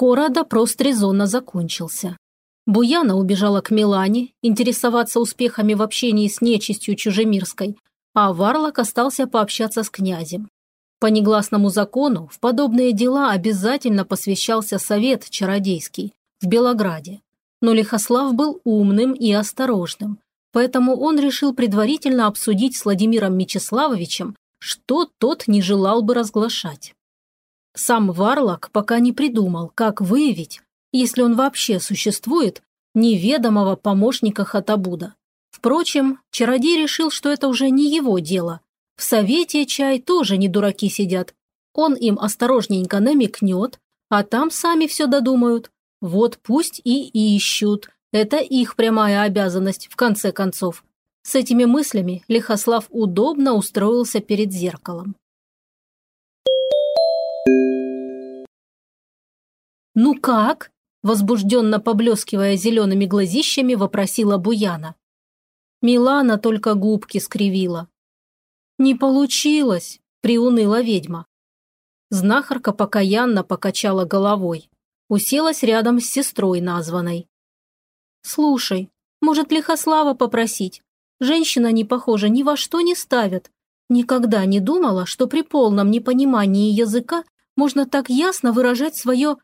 Скоро допрос Трезона закончился. Буяна убежала к Милане интересоваться успехами в общении с нечистью чужемирской, а Варлок остался пообщаться с князем. По негласному закону в подобные дела обязательно посвящался совет чародейский в Белограде. Но Лихослав был умным и осторожным, поэтому он решил предварительно обсудить с Владимиром Мечиславовичем, что тот не желал бы разглашать. Сам Варлок пока не придумал, как выявить, если он вообще существует, неведомого помощника Хатабуда. Впрочем, чародей решил, что это уже не его дело. В совете чай тоже не дураки сидят. Он им осторожненько намекнет, а там сами все додумают. Вот пусть и ищут. Это их прямая обязанность, в конце концов. С этими мыслями Лихослав удобно устроился перед зеркалом. «Ну как?» – возбужденно поблескивая зелеными глазищами, вопросила Буяна. Милана только губки скривила. «Не получилось!» – приуныла ведьма. Знахарка покаянно покачала головой. Уселась рядом с сестрой названной. «Слушай, может, Лихослава попросить? Женщина не похожа, ни во что не ставят. Никогда не думала, что при полном непонимании языка можно так ясно выражать свое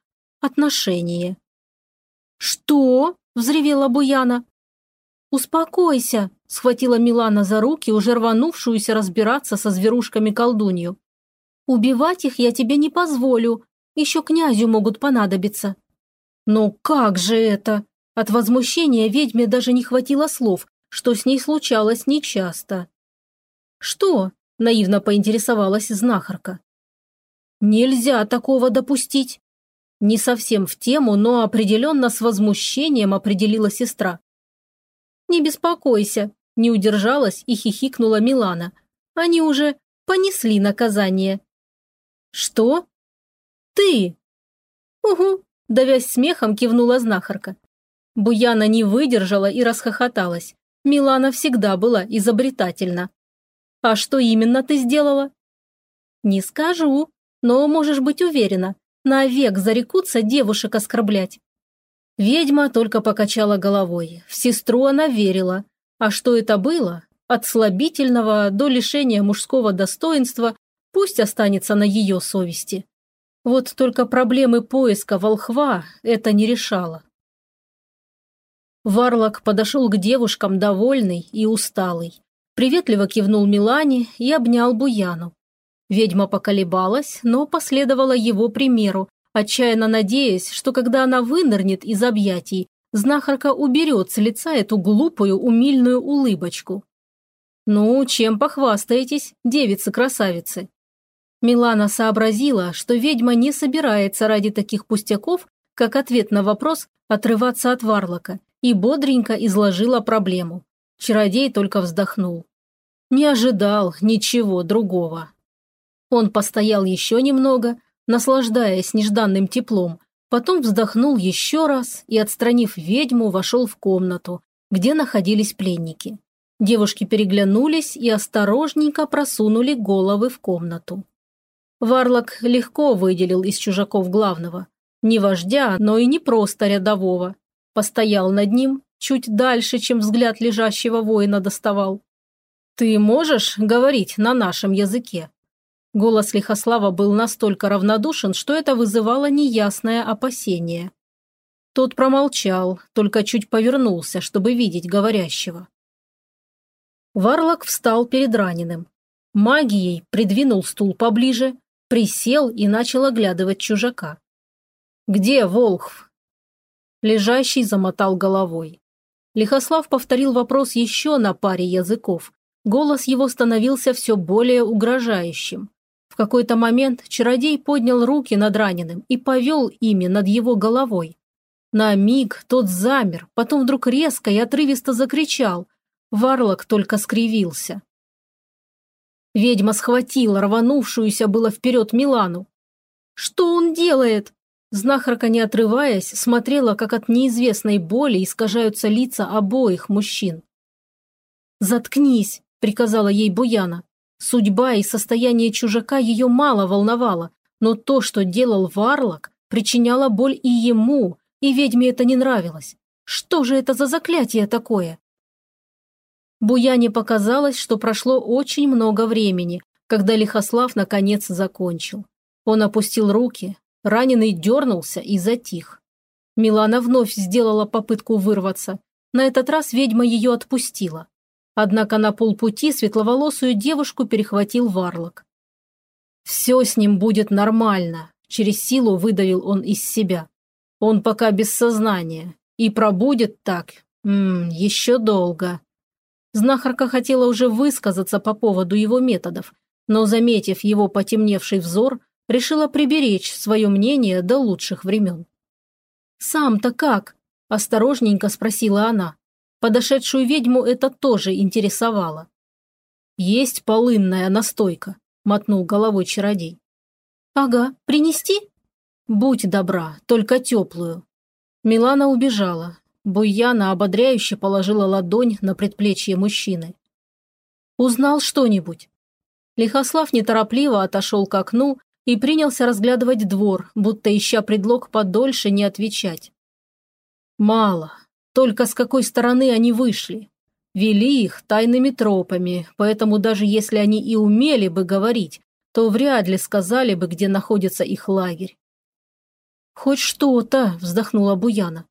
отношение. «Что?» – взревела Буяна. «Успокойся», – схватила Милана за руки, уже рванувшуюся разбираться со зверушками колдунью. «Убивать их я тебе не позволю, еще князю могут понадобиться». «Но как же это?» От возмущения ведьме даже не хватило слов, что с ней случалось нечасто. «Что?» – наивно поинтересовалась знахарка. «Нельзя такого допустить!» Не совсем в тему, но определенно с возмущением определила сестра. «Не беспокойся», – не удержалась и хихикнула Милана. «Они уже понесли наказание». «Что?» «Ты!» «Угу», – давясь смехом, кивнула знахарка. Буяна не выдержала и расхохоталась. Милана всегда была изобретательна. «А что именно ты сделала?» «Не скажу, но можешь быть уверена, навек зарекутся девушек оскорблять». Ведьма только покачала головой. В сестру она верила. А что это было? От слабительного до лишения мужского достоинства пусть останется на ее совести. Вот только проблемы поиска волхва это не решало. Варлок подошел к девушкам довольный и усталый. Приветливо кивнул Милане и обнял Буяну. Ведьма поколебалась, но последовала его примеру, отчаянно надеясь, что когда она вынырнет из объятий, знахарка уберет с лица эту глупую умильную улыбочку. «Ну, чем похвастаетесь, девицы-красавицы?» Милана сообразила, что ведьма не собирается ради таких пустяков, как ответ на вопрос, отрываться от Варлока, и бодренько изложила проблему. Чародей только вздохнул. Не ожидал ничего другого. Он постоял еще немного, наслаждаясь нежданным теплом, потом вздохнул еще раз и, отстранив ведьму, вошел в комнату, где находились пленники. Девушки переглянулись и осторожненько просунули головы в комнату. Варлок легко выделил из чужаков главного. Не вождя, но и не просто рядового, Постоял над ним, чуть дальше, чем взгляд лежащего воина доставал. «Ты можешь говорить на нашем языке?» Голос Лихослава был настолько равнодушен, что это вызывало неясное опасение. Тот промолчал, только чуть повернулся, чтобы видеть говорящего. Варлок встал перед раненым. Магией придвинул стул поближе, присел и начал оглядывать чужака. «Где Волхв?» Лежащий замотал головой. Лихослав повторил вопрос еще на паре языков. Голос его становился все более угрожающим. В какой-то момент чародей поднял руки над раненым и повел ими над его головой. На миг тот замер, потом вдруг резко и отрывисто закричал. Варлок только скривился. Ведьма схватила рванувшуюся было вперед Милану. «Что он делает?» Знахарка, не отрываясь, смотрела, как от неизвестной боли искажаются лица обоих мужчин. «Заткнись!» – приказала ей Буяна. Судьба и состояние чужака ее мало волновало, но то, что делал Варлок, причиняла боль и ему, и ведьме это не нравилось. Что же это за заклятие такое? Буяне показалось, что прошло очень много времени, когда Лихослав наконец закончил. Он опустил руки, раненый дернулся и затих. Милана вновь сделала попытку вырваться. На этот раз ведьма ее отпустила. Однако на полпути светловолосую девушку перехватил варлок. «Все с ним будет нормально», – через силу выдавил он из себя. «Он пока без сознания. И пробудет так. Ммм, еще долго». Знахарка хотела уже высказаться по поводу его методов, но, заметив его потемневший взор, решила приберечь свое мнение до лучших времен. «Сам-то как?» – осторожненько спросила она. Подошедшую ведьму это тоже интересовало. «Есть полынная настойка», – мотнул головой чародей. «Ага, принести?» «Будь добра, только теплую». Милана убежала. Буяна ободряюще положила ладонь на предплечье мужчины. «Узнал что-нибудь?» Лихослав неторопливо отошел к окну и принялся разглядывать двор, будто ища предлог подольше не отвечать. «Мало. Только с какой стороны они вышли. Вели их тайными тропами, поэтому даже если они и умели бы говорить, то вряд ли сказали бы, где находится их лагерь. «Хоть что-то», – вздохнула Буяна.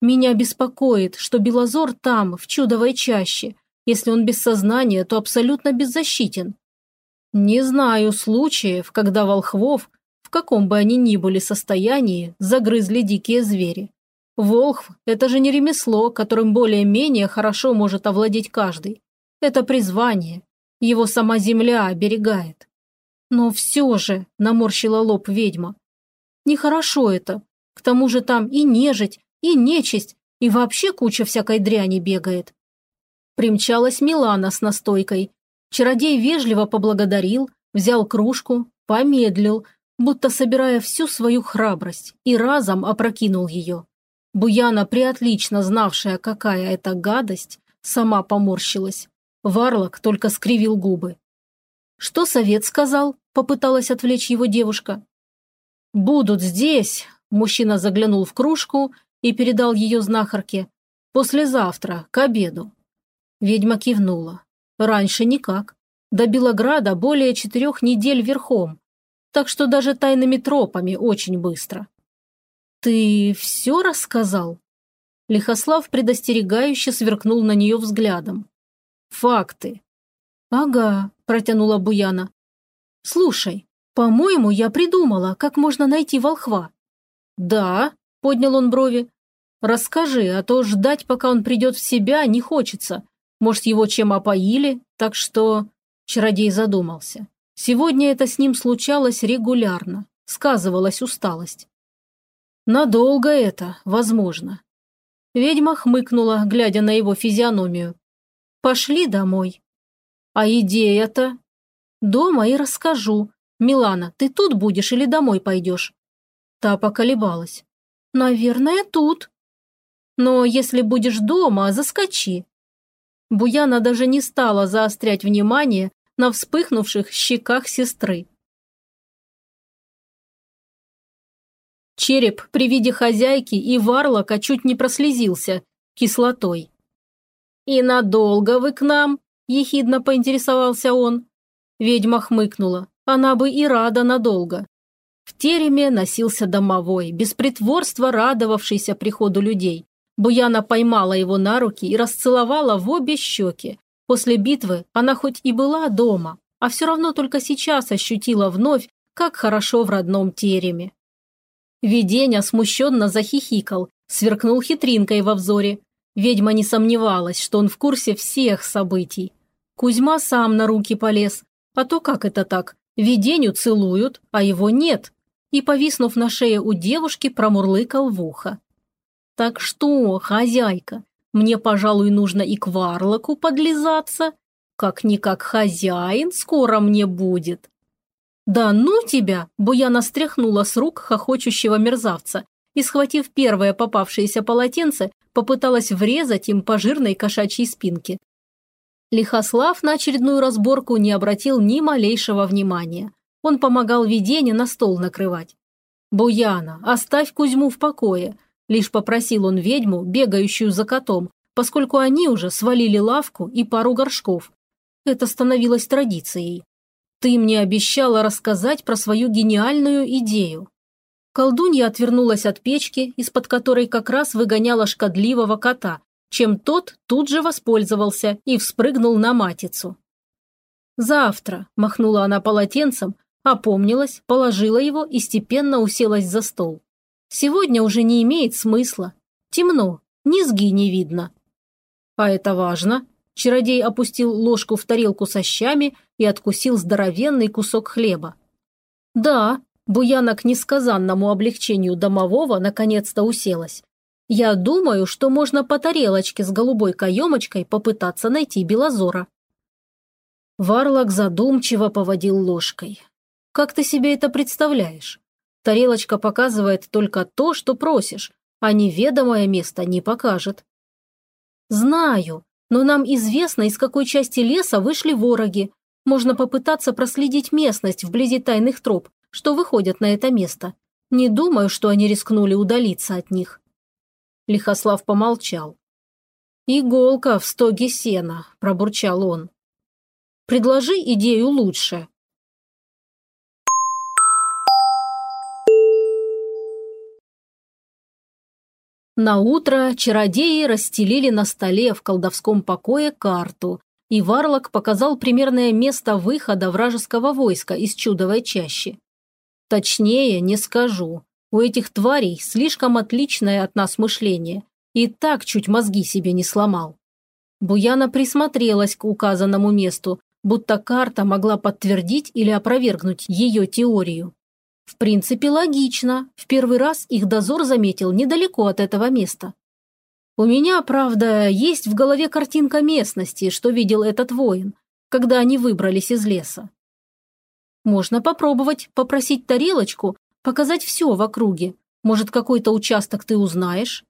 «Меня беспокоит, что Белозор там, в чудовой чаще. Если он без сознания, то абсолютно беззащитен. Не знаю случаев, когда волхвов, в каком бы они ни были состоянии, загрызли дикие звери. Волхв – это же не ремесло, которым более-менее хорошо может овладеть каждый. Это призвание. Его сама земля оберегает. Но все же, наморщила лоб ведьма, нехорошо это. К тому же там и нежить, и нечисть, и вообще куча всякой дряни бегает. Примчалась Милана с настойкой. Чародей вежливо поблагодарил, взял кружку, помедлил, будто собирая всю свою храбрость, и разом опрокинул ее. Буяна, приотлично знавшая, какая это гадость, сама поморщилась. Варлок только скривил губы. «Что совет сказал?» – попыталась отвлечь его девушка. «Будут здесь», – мужчина заглянул в кружку и передал ее знахарке. «Послезавтра, к обеду». Ведьма кивнула. «Раньше никак. До Белограда более четырех недель верхом, так что даже тайными тропами очень быстро. «Ты все рассказал?» Лихослав предостерегающе сверкнул на нее взглядом. «Факты». «Ага», – протянула Буяна. «Слушай, по-моему, я придумала, как можно найти волхва». «Да», – поднял он брови. «Расскажи, а то ждать, пока он придет в себя, не хочется. Может, его чем опоили, так что...» Чародей задумался. Сегодня это с ним случалось регулярно. Сказывалась усталость. Надолго это, возможно. Ведьма хмыкнула, глядя на его физиономию. Пошли домой. А идея-то? Дома и расскажу. Милана, ты тут будешь или домой пойдешь? Та поколебалась. Наверное, тут. Но если будешь дома, заскочи. Буяна даже не стала заострять внимание на вспыхнувших щеках сестры. Череп при виде хозяйки и варлока чуть не прослезился кислотой. «И надолго вы к нам?» – ехидно поинтересовался он. Ведьма хмыкнула. Она бы и рада надолго. В тереме носился домовой, без притворства радовавшийся приходу людей. Буяна поймала его на руки и расцеловала в обе щеки. После битвы она хоть и была дома, а все равно только сейчас ощутила вновь, как хорошо в родном тереме. Виденя смущенно захихикал, сверкнул хитринкой во взоре. Ведьма не сомневалась, что он в курсе всех событий. Кузьма сам на руки полез. А то как это так? Виденю целуют, а его нет. И, повиснув на шее у девушки, промурлыкал в ухо. «Так что, хозяйка, мне, пожалуй, нужно и к варлоку подлизаться. Как-никак хозяин скоро мне будет». «Да ну тебя!» – Буяна стряхнула с рук хохочущего мерзавца и, схватив первое попавшееся полотенце, попыталась врезать им по жирной кошачьей спинке. Лихослав на очередную разборку не обратил ни малейшего внимания. Он помогал видению на стол накрывать. «Буяна, оставь Кузьму в покое», – лишь попросил он ведьму, бегающую за котом, поскольку они уже свалили лавку и пару горшков. Это становилось традицией. «Ты мне обещала рассказать про свою гениальную идею». Колдунья отвернулась от печки, из-под которой как раз выгоняла шкодливого кота, чем тот тут же воспользовался и вспрыгнул на матицу. «Завтра», – махнула она полотенцем, опомнилась, положила его и степенно уселась за стол. «Сегодня уже не имеет смысла. Темно, низги не видно». «А это важно», – чародей опустил ложку в тарелку со щами и откусил здоровенный кусок хлеба. «Да», – Буяна к несказанному облегчению домового наконец-то уселась. «Я думаю, что можно по тарелочке с голубой каемочкой попытаться найти Белозора». Варлок задумчиво поводил ложкой. Как ты себе это представляешь? Тарелочка показывает только то, что просишь, а неведомое место не покажет. Знаю, но нам известно, из какой части леса вышли вороги. Можно попытаться проследить местность вблизи тайных троп, что выходят на это место. Не думаю, что они рискнули удалиться от них. Лихослав помолчал. «Иголка в стоге сена», – пробурчал он. «Предложи идею лучше», На утро чародеи расстелили на столе в колдовском покое карту, и Варлок показал примерное место выхода вражеского войска из чудовой чащи. Точнее, не скажу. У этих тварей слишком отличное от нас мышление. И так чуть мозги себе не сломал. Буяна присмотрелась к указанному месту, будто карта могла подтвердить или опровергнуть ее теорию. В принципе, логично. В первый раз их дозор заметил недалеко от этого места. У меня, правда, есть в голове картинка местности, что видел этот воин, когда они выбрались из леса. Можно попробовать попросить тарелочку, показать все в округе. Может, какой-то участок ты узнаешь?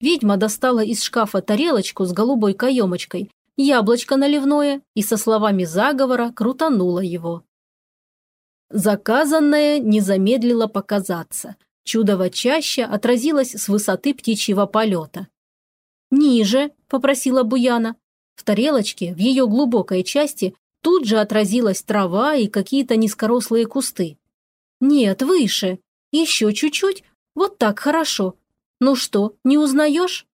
Ведьма достала из шкафа тарелочку с голубой каемочкой, яблочко наливное и со словами заговора крутанула его. Заказанное не замедлило показаться. Чудово чаще отразилось с высоты птичьего полета. «Ниже», – попросила Буяна. В тарелочке, в ее глубокой части, тут же отразилась трава и какие-то низкорослые кусты. «Нет, выше. Еще чуть-чуть. Вот так хорошо. Ну что, не узнаешь?»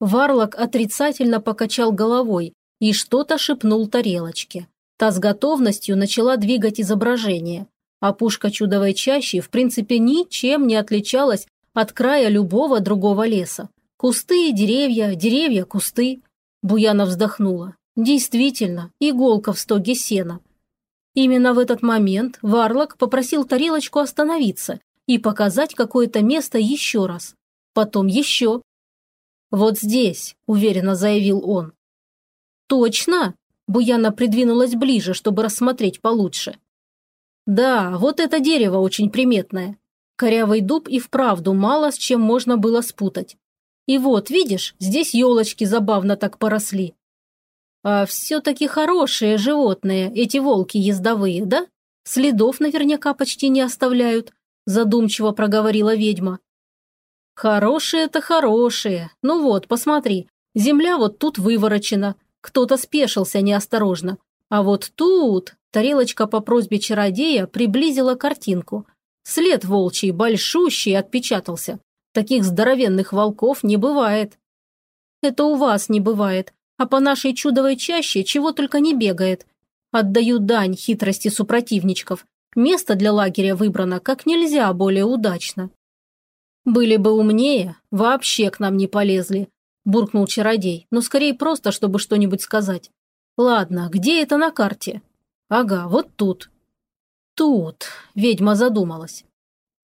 Варлок отрицательно покачал головой и что-то шепнул тарелочке. Та с готовностью начала двигать изображение, а пушка чудовой чащи в принципе ничем не отличалась от края любого другого леса. Кусты, деревья, деревья, кусты. Буяна вздохнула. Действительно, иголка в стоге сена. Именно в этот момент Варлок попросил тарелочку остановиться и показать какое-то место еще раз. Потом еще. «Вот здесь», – уверенно заявил он. «Точно?» Буяна придвинулась ближе, чтобы рассмотреть получше. Да, вот это дерево очень приметное. Корявый дуб и вправду мало с чем можно было спутать. И вот, видишь, здесь елочки забавно так поросли. А все-таки хорошие животные, эти волки ездовые, да? Следов наверняка почти не оставляют, задумчиво проговорила ведьма. Хорошие-то хорошие. Ну вот, посмотри, земля вот тут выворочена, кто-то спешился неосторожно. А вот тут тарелочка по просьбе чародея приблизила картинку. След волчий, большущий, отпечатался. Таких здоровенных волков не бывает. Это у вас не бывает, а по нашей чудовой чаще чего только не бегает. Отдаю дань хитрости супротивничков. Место для лагеря выбрано как нельзя более удачно. Были бы умнее, вообще к нам не полезли буркнул чародей, но скорее просто, чтобы что-нибудь сказать. Ладно, где это на карте? Ага, вот тут. Тут, ведьма задумалась.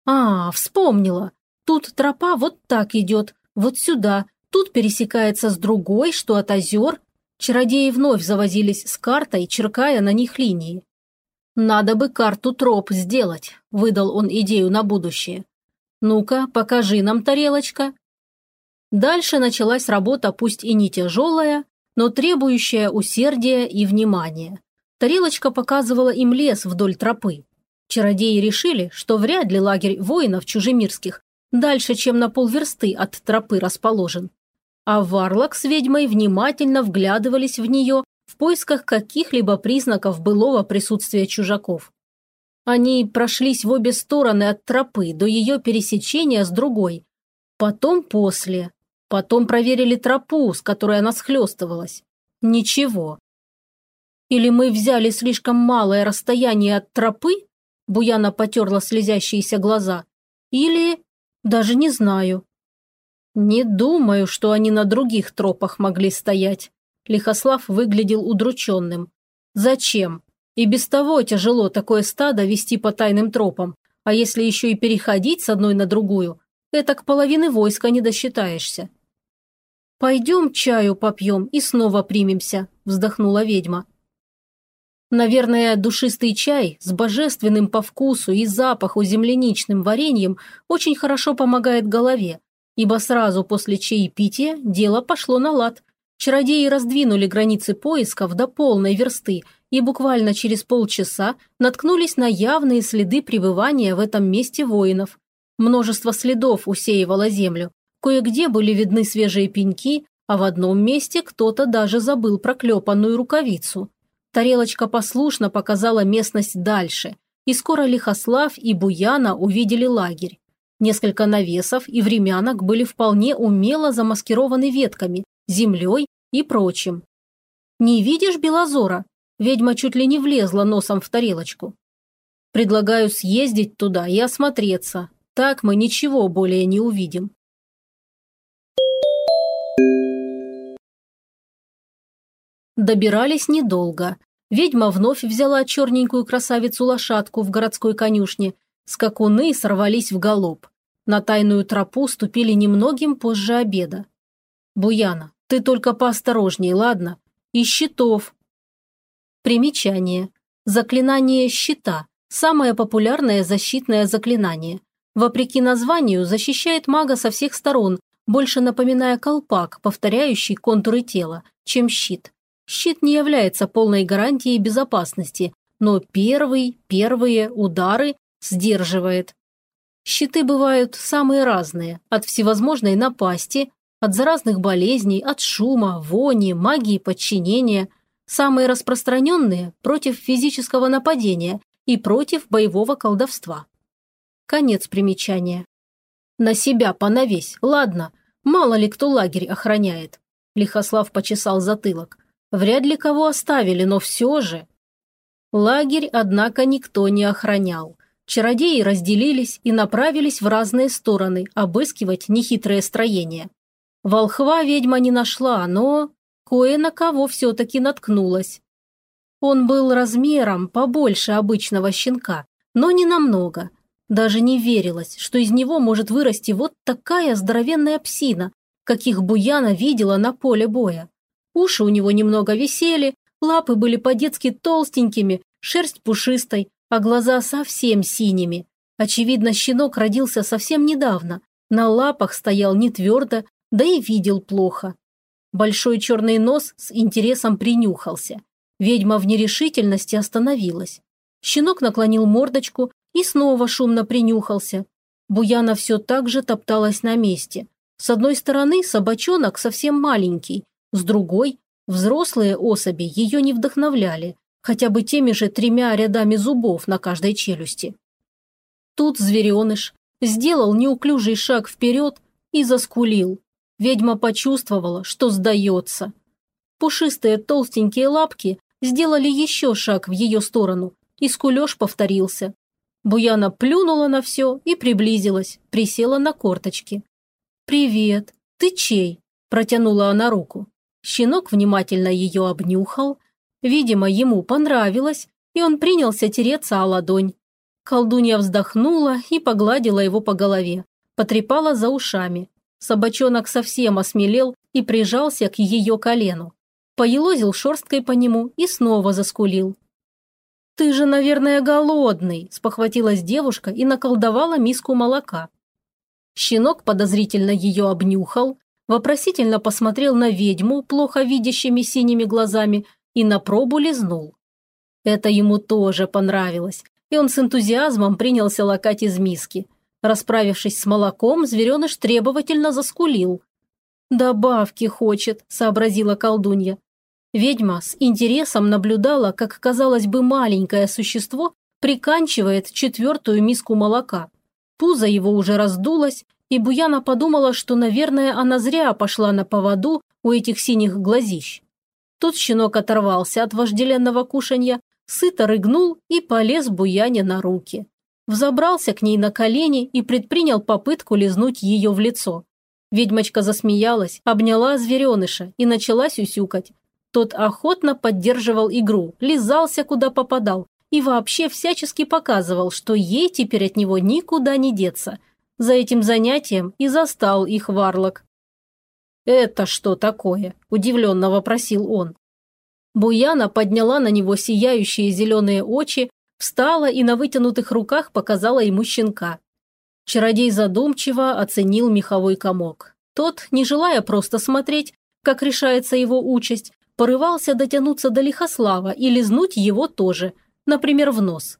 А, вспомнила. Тут тропа вот так идет, вот сюда. Тут пересекается с другой, что от озер. Чародеи вновь завозились с картой, черкая на них линии. «Надо бы карту троп сделать», – выдал он идею на будущее. «Ну-ка, покажи нам, тарелочка». Дальше началась работа пусть и не тяжелая, но требующая усердия и внимания. Тарелочка показывала им лес вдоль тропы. Чародеи решили, что вряд ли лагерь воинов чужемирских дальше, чем на полверсты от тропы расположен. А Варлок с ведьмой внимательно вглядывались в нее в поисках каких-либо признаков былого присутствия чужаков. Они прошлись в обе стороны от тропы до ее пересечения с другой, потом после, потом проверили тропу, с которой она схлестывалась. Ничего. Или мы взяли слишком малое расстояние от тропы? Буяна потерла слезящиеся глаза. Или... даже не знаю. Не думаю, что они на других тропах могли стоять. Лихослав выглядел удрученным. Зачем? И без того тяжело такое стадо вести по тайным тропам, а если еще и переходить с одной на другую, это к половины войска не досчитаешься. «Пойдем чаю попьем и снова примемся», – вздохнула ведьма. Наверное, душистый чай с божественным по вкусу и запаху земляничным вареньем очень хорошо помогает голове, ибо сразу после чаепития дело пошло на лад. Чародеи раздвинули границы поисков до полной версты и буквально через полчаса наткнулись на явные следы пребывания в этом месте воинов. Множество следов усеивало землю, кое-где были видны свежие пеньки, а в одном месте кто-то даже забыл проклепанную рукавицу. Тарелочка послушно показала местность дальше, и скоро Лихослав и Буяна увидели лагерь. Несколько навесов и времянок были вполне умело замаскированы ветками, землей и прочим. «Не видишь Белозора?» Ведьма чуть ли не влезла носом в тарелочку. «Предлагаю съездить туда и осмотреться. Так мы ничего более не увидим». Добирались недолго. Ведьма вновь взяла черненькую красавицу-лошадку в городской конюшне. Скакуны сорвались в галоп. На тайную тропу ступили немногим позже обеда. «Буяна, ты только поосторожней, ладно? И щитов!» Примечание. Заклинание щита – самое популярное защитное заклинание. Вопреки названию, защищает мага со всех сторон, больше напоминая колпак, повторяющий контуры тела, чем щит. Щит не является полной гарантией безопасности, но первый, первые удары сдерживает. Щиты бывают самые разные, от всевозможной напасти, от заразных болезней, от шума, вони, магии подчинения. Самые распространенные – против физического нападения и против боевого колдовства. Конец примечания. На себя понавесь, ладно, мало ли кто лагерь охраняет. Лихослав почесал затылок. Вряд ли кого оставили, но все же. Лагерь, однако, никто не охранял. Чародеи разделились и направились в разные стороны обыскивать нехитрое строение. Волхва ведьма не нашла, но кое на кого все-таки наткнулась. Он был размером побольше обычного щенка, но не намного. Даже не верилось, что из него может вырасти вот такая здоровенная псина, каких Буяна видела на поле боя. Уши у него немного висели, лапы были по-детски толстенькими, шерсть пушистой, а глаза совсем синими. Очевидно, щенок родился совсем недавно. На лапах стоял не твердо, да и видел плохо. Большой черный нос с интересом принюхался. Ведьма в нерешительности остановилась. Щенок наклонил мордочку и снова шумно принюхался. Буяна все так же топталась на месте. С одной стороны собачонок совсем маленький, с другой, взрослые особи ее не вдохновляли, хотя бы теми же тремя рядами зубов на каждой челюсти. Тут звереныш сделал неуклюжий шаг вперед и заскулил. Ведьма почувствовала, что сдается. Пушистые толстенькие лапки сделали еще шаг в ее сторону, и скулеж повторился. Буяна плюнула на все и приблизилась, присела на корточки. «Привет, ты чей?» – протянула она руку. Щенок внимательно ее обнюхал. Видимо, ему понравилось, и он принялся тереться о ладонь. Колдунья вздохнула и погладила его по голове, потрепала за ушами. Собачонок совсем осмелел и прижался к ее колену. Поелозил шерсткой по нему и снова заскулил. «Ты же, наверное, голодный», – спохватилась девушка и наколдовала миску молока. Щенок подозрительно ее обнюхал, вопросительно посмотрел на ведьму плохо видящими синими глазами и на пробу лизнул. Это ему тоже понравилось. и он с энтузиазмом принялся лакать из миски. Расправившись с молоком, звереныш требовательно заскулил. «Добавки хочет», – сообразила колдунья. Ведьма с интересом наблюдала, как, казалось бы, маленькое существо приканчивает четвертую миску молока. Пузо его уже раздулось, и Буяна подумала, что, наверное, она зря пошла на поводу у этих синих глазищ. Тут щенок оторвался от вожделенного кушанья, сыто рыгнул и полез Буяне на руки. Взобрался к ней на колени и предпринял попытку лизнуть ее в лицо. Ведьмочка засмеялась, обняла звереныша и начала сюсюкать. Тот охотно поддерживал игру, лизался куда попадал и вообще всячески показывал, что ей теперь от него никуда не деться. За этим занятием и застал их варлок. «Это что такое?» – удивленно вопросил он. Буяна подняла на него сияющие зеленые очи, встала и на вытянутых руках показала ему щенка. Чародей задумчиво оценил меховой комок. Тот, не желая просто смотреть, как решается его участь, порывался дотянуться до Лихослава и лизнуть его тоже, например, в нос.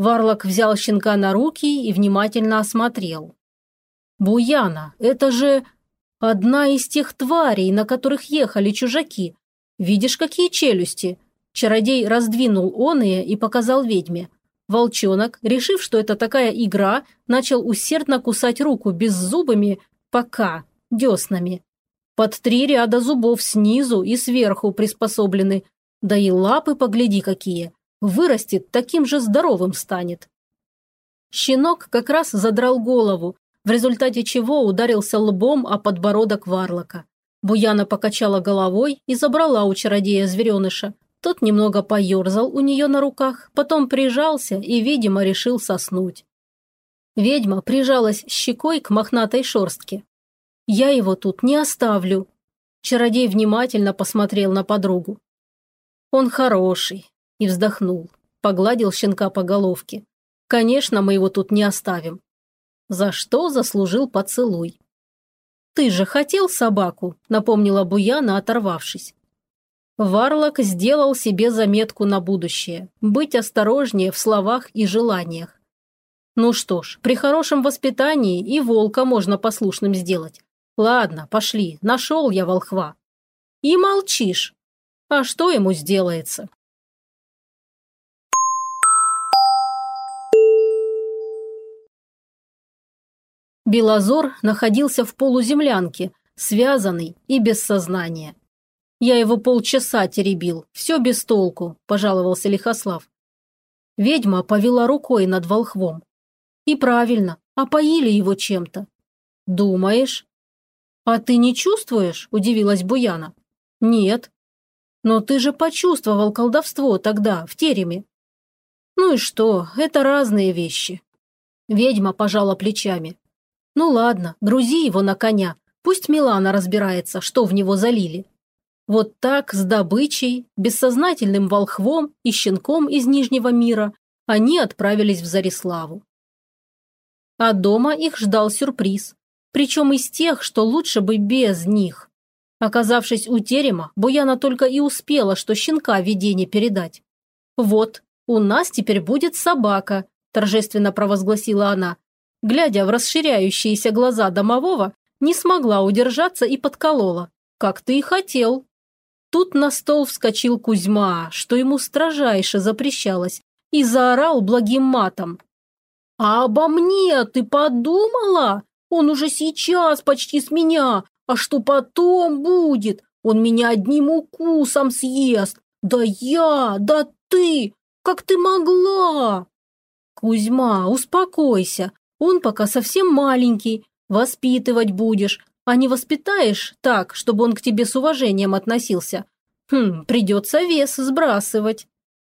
Варлок взял щенка на руки и внимательно осмотрел. «Буяна, это же одна из тех тварей, на которых ехали чужаки. Видишь, какие челюсти?» Чародей раздвинул оные и показал ведьме. Волчонок, решив, что это такая игра, начал усердно кусать руку беззубыми, пока, деснами. Под три ряда зубов снизу и сверху приспособлены. Да и лапы погляди какие. Вырастет, таким же здоровым станет. Щенок как раз задрал голову, в результате чего ударился лбом о подбородок варлока. Буяна покачала головой и забрала у чародея звереныша, тот немного поерзал у нее на руках, потом прижался и, видимо, решил соснуть. Ведьма прижалась щекой к мохнатой шорстке. «Я его тут не оставлю». Чародей внимательно посмотрел на подругу. «Он хороший», и вздохнул, погладил щенка по головке. «Конечно, мы его тут не оставим». За что заслужил поцелуй. «Ты же хотел собаку», – напомнила Буяна, оторвавшись. Варлок сделал себе заметку на будущее – быть осторожнее в словах и желаниях. Ну что ж, при хорошем воспитании и волка можно послушным сделать. Ладно, пошли, нашел я волхва. И молчишь. А что ему сделается? Белозор находился в полуземлянке, связанный и без сознания. Я его полчаса теребил, все без толку», – пожаловался Лихослав. Ведьма повела рукой над волхвом. «И правильно, опоили его чем-то». «Думаешь?» «А ты не чувствуешь?» – удивилась Буяна. «Нет». «Но ты же почувствовал колдовство тогда, в тереме». «Ну и что, это разные вещи». Ведьма пожала плечами. «Ну ладно, грузи его на коня, пусть Милана разбирается, что в него залили». Вот так, с добычей, бессознательным волхвом и щенком из Нижнего мира, они отправились в Зариславу. А дома их ждал сюрприз, причем из тех, что лучше бы без них. Оказавшись у терема, Буяна только и успела, что щенка видение передать. «Вот, у нас теперь будет собака», – торжественно провозгласила она. Глядя в расширяющиеся глаза домового, не смогла удержаться и подколола. «Как ты и хотел». Тут на стол вскочил Кузьма, что ему строжайше запрещалось, и заорал благим матом. «А обо мне ты подумала? Он уже сейчас почти с меня, а что потом будет? Он меня одним укусом съест. Да я, да ты, как ты могла?» «Кузьма, успокойся, он пока совсем маленький, воспитывать будешь, а не воспитаешь так, чтобы он к тебе с уважением относился. Хм, придется вес сбрасывать.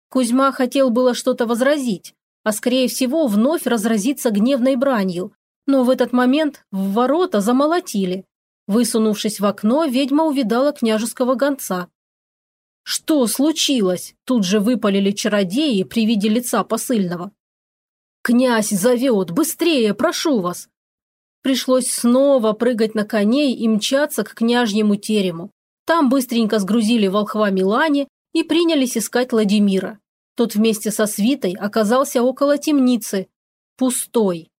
Кузьма хотел было что-то возразить, а скорее всего вновь разразиться гневной бранью. Но в этот момент в ворота замолотили. Высунувшись в окно, ведьма увидала княжеского гонца. «Что случилось?» – тут же выпалили чародеи при виде лица посыльного. «Князь зовет! Быстрее, прошу вас!» Пришлось снова прыгать на коней и мчаться к княжьему терему. Там быстренько сгрузили волхва Милане и принялись искать Владимира. Тот вместе со свитой оказался около темницы. Пустой.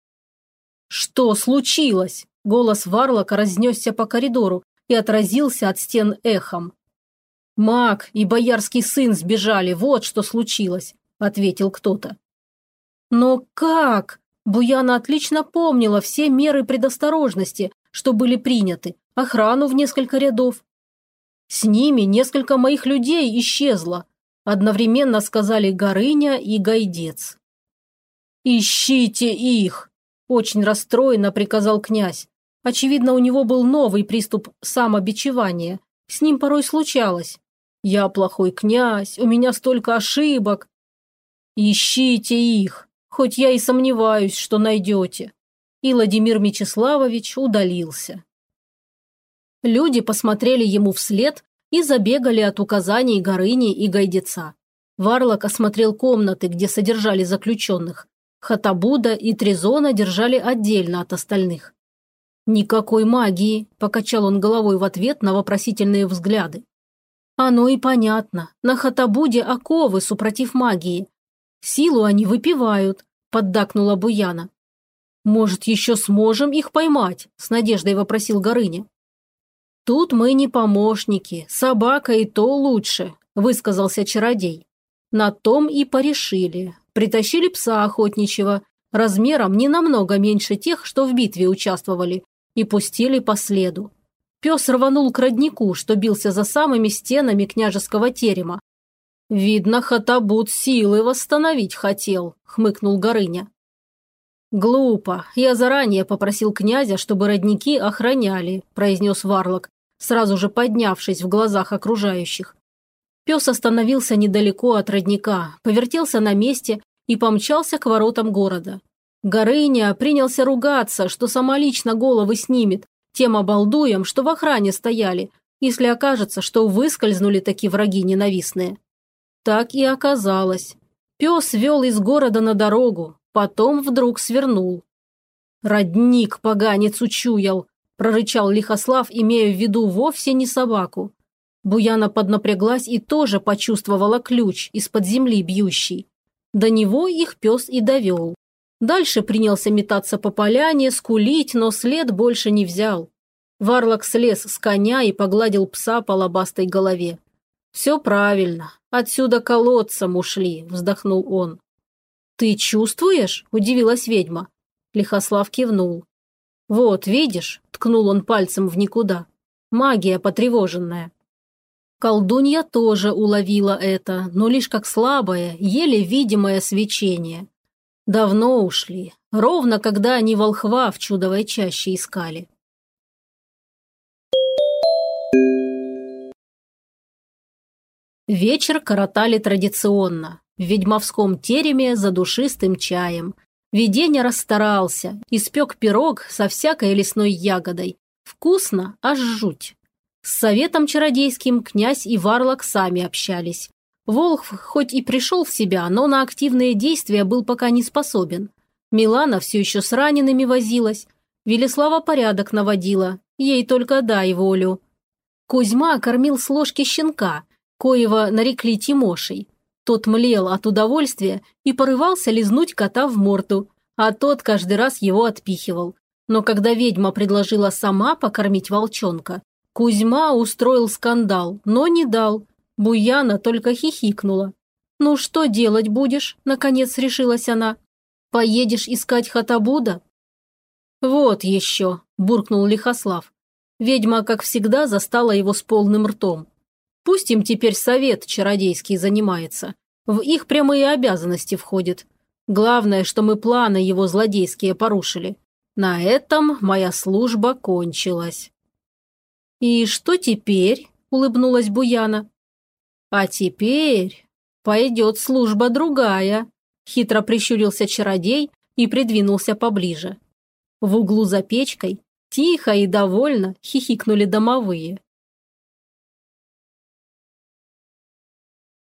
«Что случилось?» Голос Варлока разнесся по коридору и отразился от стен эхом. «Маг и боярский сын сбежали, вот что случилось», – ответил кто-то. «Но как?» Буяна отлично помнила все меры предосторожности, что были приняты, охрану в несколько рядов. С ними несколько моих людей исчезло, одновременно сказали Горыня и Гайдец. «Ищите их!» – очень расстроенно приказал князь. Очевидно, у него был новый приступ самобичевания. С ним порой случалось. «Я плохой князь, у меня столько ошибок». «Ищите их, хоть я и сомневаюсь, что найдете». И Владимир Мечиславович удалился. Люди посмотрели ему вслед и забегали от указаний Горыни и Гайдеца. Варлок осмотрел комнаты, где содержали заключенных. Хатабуда и Трезона держали отдельно от остальных. «Никакой магии», – покачал он головой в ответ на вопросительные взгляды. «Оно и понятно. На Хатабуде оковы, супротив магии. Силу они выпивают», – поддакнула Буяна. «Может, еще сможем их поймать?» – с надеждой вопросил Горыня. «Тут мы не помощники, собака и то лучше», – высказался чародей. На том и порешили. Притащили пса охотничьего, размером не намного меньше тех, что в битве участвовали, и пустили по следу. Пес рванул к роднику, что бился за самыми стенами княжеского терема. «Видно, Хатабут силы восстановить хотел», – хмыкнул Горыня. «Глупо. Я заранее попросил князя, чтобы родники охраняли», – произнес Варлок, сразу же поднявшись в глазах окружающих. Пес остановился недалеко от родника, повертелся на месте и помчался к воротам города. Горыня принялся ругаться, что сама лично головы снимет, тем обалдуем, что в охране стояли, если окажется, что выскользнули такие враги ненавистные. Так и оказалось. Пес вел из города на дорогу, потом вдруг свернул. Родник поганец учуял, – прорычал Лихослав, имея в виду вовсе не собаку. Буяна поднапряглась и тоже почувствовала ключ из-под земли бьющий. До него их пес и довел. Дальше принялся метаться по поляне, скулить, но след больше не взял. Варлок слез с коня и погладил пса по лобастой голове. «Все правильно. Отсюда колодцем ушли», – вздохнул он. «Ты чувствуешь?» – удивилась ведьма. Лихослав кивнул. «Вот, видишь?» – ткнул он пальцем в никуда. «Магия потревоженная». Колдунья тоже уловила это, но лишь как слабое, еле видимое свечение. Давно ушли, ровно когда они волхва в чудовой чаще искали. Вечер коротали традиционно, в ведьмовском тереме за душистым чаем, Виденя расстарался, испек пирог со всякой лесной ягодой. Вкусно, аж жуть. С советом чародейским князь и Варлок сами общались. Волхв хоть и пришел в себя, но на активные действия был пока не способен. Милана все еще с ранеными возилась. Велеслава порядок наводила, ей только дай волю. Кузьма кормил с ложки щенка, коего нарекли Тимошей. Тот млел от удовольствия и порывался лизнуть кота в морду, а тот каждый раз его отпихивал. Но когда ведьма предложила сама покормить волчонка, Кузьма устроил скандал, но не дал. Буяна только хихикнула. «Ну что делать будешь?» – наконец решилась она. «Поедешь искать Хатабуда?» «Вот еще», – буркнул Лихослав. Ведьма, как всегда, застала его с полным ртом. Пусть им теперь совет чародейский занимается. В их прямые обязанности входит. Главное, что мы планы его злодейские порушили. На этом моя служба кончилась. «И что теперь?» – улыбнулась Буяна. «А теперь пойдет служба другая», – хитро прищурился чародей и придвинулся поближе. В углу за печкой тихо и довольно хихикнули домовые.